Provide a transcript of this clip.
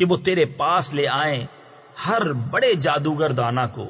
کہ وہ تیرے پاس لے آئیں ہر بڑے جادوگر دانا کو۔